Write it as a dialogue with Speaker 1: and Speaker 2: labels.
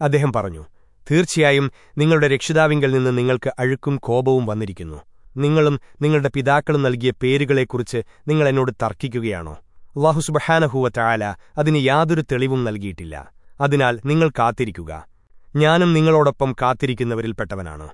Speaker 1: അദ്ദേഹം പറഞ്ഞു തീർച്ചയായും നിങ്ങളുടെ രക്ഷിതാവിങ്കിൽ നിന്ന് നിങ്ങൾക്ക് അഴുക്കും കോപവും വന്നിരിക്കുന്നു. നിങ്ങളും നിങ്ങളുടെ പിതാക്കളും നൽകിയ പേരുകളെക്കുറിച്ച് നിങ്ങൾ എന്നോട് തർക്കിക്കുകയാണോ? അള്ളാഹു ചായാല അതിന് യാതൊരു തെളിവും നൽകിയിട്ടില്ല. അതിനാൽ നിങ്ങൾ കാത്തിരിക്കുക. ഞാനും നിങ്ങളോടൊപ്പം കാത്തിരിക്കുന്നവരിൽപ്പെട്ടവനാണ്.